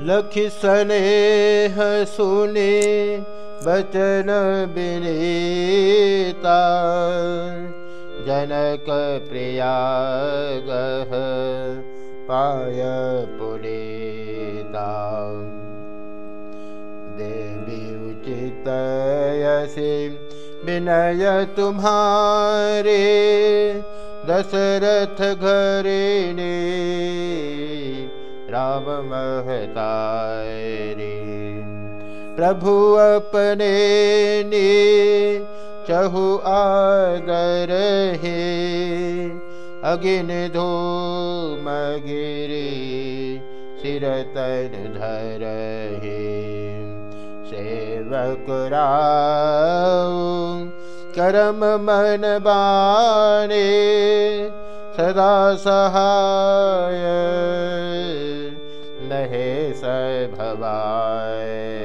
लख स्नेह सुने बचन विनीता। जनक प्रिया गह पाय पुनीता। देवी उचित विनय तुम्हारे, दशरथ घरे ने राम महतारी प्रभु अपने ने चहु आगर हे, अगिन धो मगिरी सिर तन धर हे। सेवक करम मन बाने, सदा सहाय भवानी।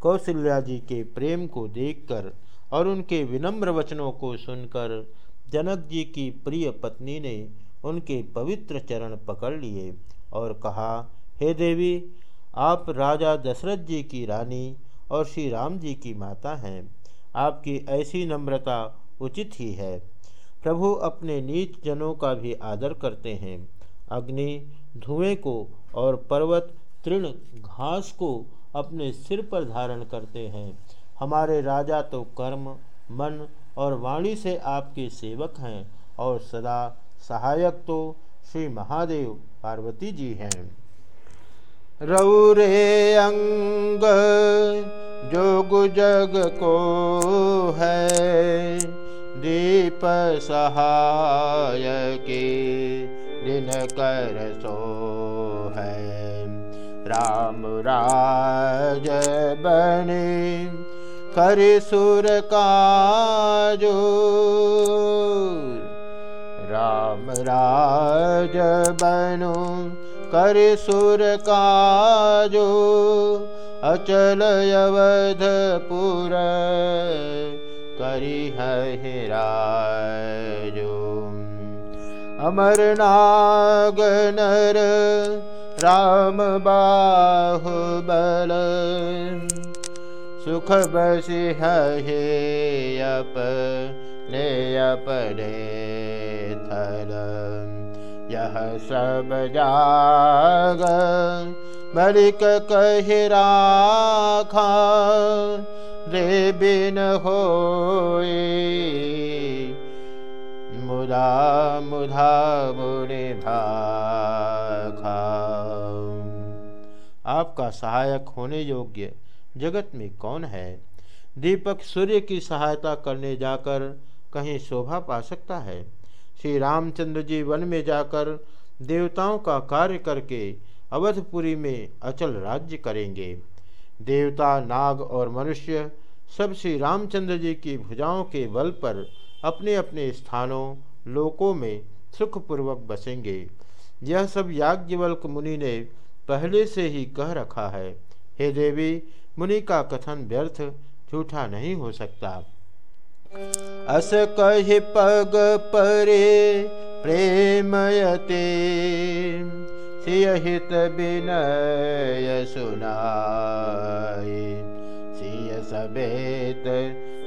कौशल्या जी के प्रेम को देखकर और उनके विनम्र वचनों को सुनकर जनक जी की प्रिय पत्नी ने उनके पवित्र चरण पकड़ लिए और कहा, हे देवी, आप राजा दशरथ जी की रानी और श्री राम जी की माता हैं। आपकी ऐसी नम्रता उचित ही है। प्रभु अपने नीच जनों का भी आदर करते हैं। अग्नि धुएँ को और पर्वत तृण घास को अपने सिर पर धारण करते हैं। हमारे राजा तो कर्म, मन और वाणी से आपके सेवक हैं और सदा सहायक तो श्री महादेव पार्वती जी हैं। रौरे अंग जोग जग को है, दीप सहाय के कर सो है। राम राज बने कर सुर काजो। राम राज बनो कर सुर काजो। अचल अवधपुर करी है अमर नाग नर राम बाहुबल। सुख बसी है अपने थल। यह सब जाग बलिक कह राखा। रे बिन हो मुदा मुधा मुनि भाखा। आपका सहायक होने योग्य जगत में कौन है? दीपक सूर्य की सहायता करने जाकर कहीं शोभा पा सकता है? श्री रामचंद्र जी वन में जाकर देवताओं का कार्य करके अवधपुरी में अचल राज्य करेंगे। देवता, नाग और मनुष्य सब श्री रामचंद्र जी की भुजाओं के बल पर अपने अपने स्थानों, लोकों में सुखपूर्वक बसेंगे। यह सब याज्ञवल्क मुनि ने पहले से ही कह रखा है। हे देवी, मुनि का कथन व्यर्थ, झूठा नहीं हो सकता। अस कह पग परे प्रेमयते, सियहित विनय सुनाई सिय समेत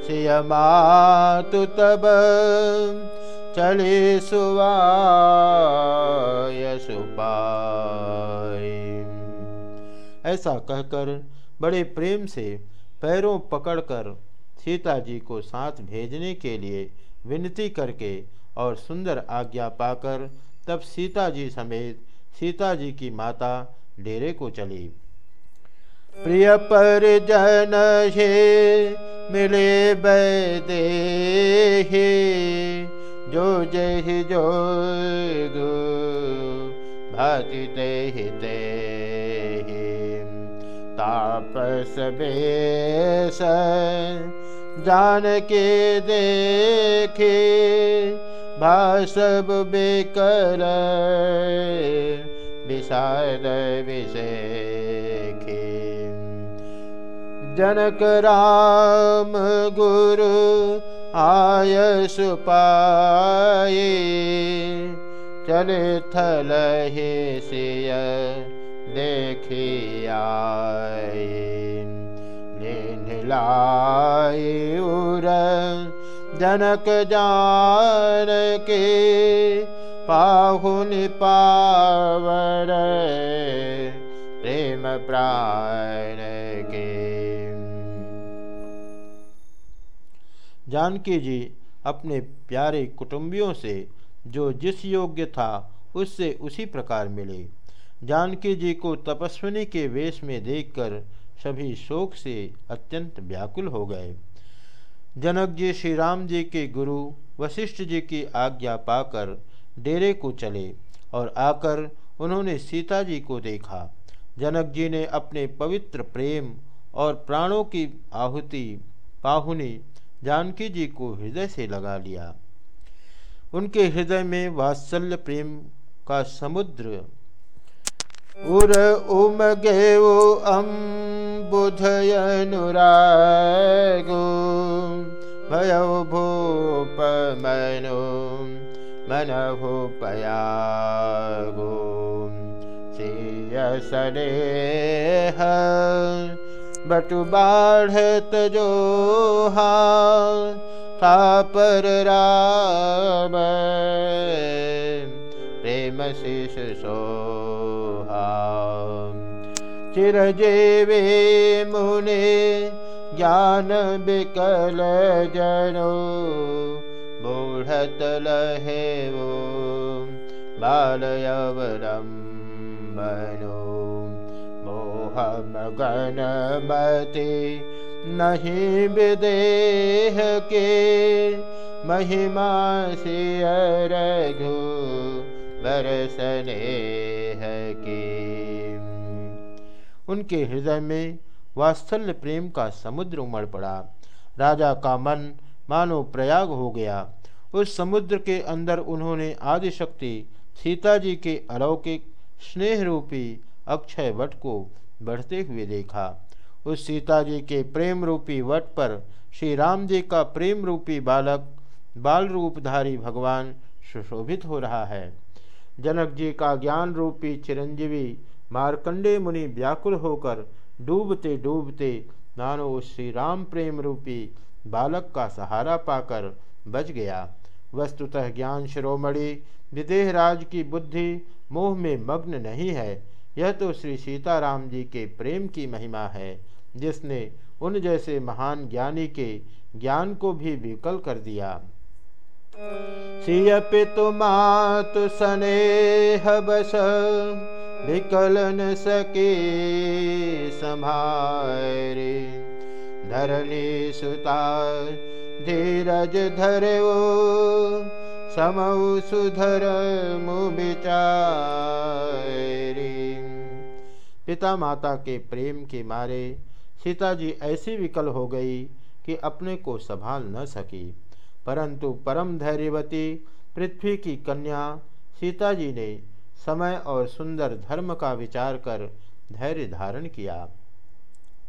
सिय मातु तब चले सुवाय सुपाई ऐसा कहकर बड़े प्रेम से पैरों पकड़कर सीता जी को साथ भेजने के लिए विनती करके और सुंदर आज्ञा पाकर तब सीता जी समेत सीता जी की माता डेरे को चली। प्रिय पर जन हे मिले बैदे जो जय जो गो भातिते हिते तापस बेस जान के देखे भाषब बेकर विषाद विषेखे जनक राम गुरु आय सुपाए चले थल हे सिय देखी लाए उर जनक जान के पाहुन पावर प्रेम प्राण जानकी जी अपने प्यारे कुटुंबियों से, जो जिस योग्य था, उससे उसी प्रकार मिले। जानकी जी को तपस्विनी के वेश में देखकर सभी शोक से अत्यंत व्याकुल हो गए। जनक जी श्री राम जी के गुरु, वशिष्ठ जी की आज्ञा पाकर डेरे को चले और आकर उन्होंने सीता जी को देखा। जनक जी ने अपने पवित्र प्रेम और प्राणों की आहुति, पाहुनी जानकी जी को हृदय से लगा लिया। उनके हृदय में वात्सल्य प्रेम का समुद्र। उर उमगे वो अम बुधयनुरागो भय भूप मनो मन भूपयागो सिय सने बटु बाढ़त जो हा पर राम प्रेम शिष सोहा। चिरजेवे मुने ज्ञान बिकल जनो बूढ़त लहे वो बालयवरम बनो मोहमगन मते नहीं विदेह के महिमा से रघु बरसने की। उनके हृदय में वात्सल्य प्रेम का समुद्र उमड़ पड़ा। राजा का मन मानो प्रयाग हो गया। उस समुद्र के अंदर उन्होंने आदिशक्ति सीता जी के अलौकिक स्नेह रूपी अक्षय वट को बढ़ते हुए देखा। उस सीता जी के प्रेम रूपी वट पर श्री राम जी का प्रेम रूपी बालक बाल रूपधारी भगवान सुशोभित हो रहा है। जनक जी का ज्ञान रूपी चिरंजीवी मार्कंडे मुनि व्याकुल होकर डूबते डूबते नानो श्री राम प्रेम रूपी बालक का सहारा पाकर बच गया। वस्तुतः ज्ञान शिरोमणि, विदेहराज की बुद्धि, मोह में मग्न नहीं है। यह तो श्री सीताराम जी के प्रेम की महिमा है, जिसने उन जैसे महान ज्ञानी के ज्ञान को भी विकल कर दिया। सिय पितु बस सके संभारे धरणी सुता धीरज धरो समऊ सुधर मुचारी पिता माता के प्रेम के मारे सीता जी ऐसी विकल हो गई कि अपने को संभाल न सकी। परंतु परम धैर्यवती पृथ्वी की कन्या सीता जी ने समय और सुंदर धर्म का विचार कर धैर्य धारण किया।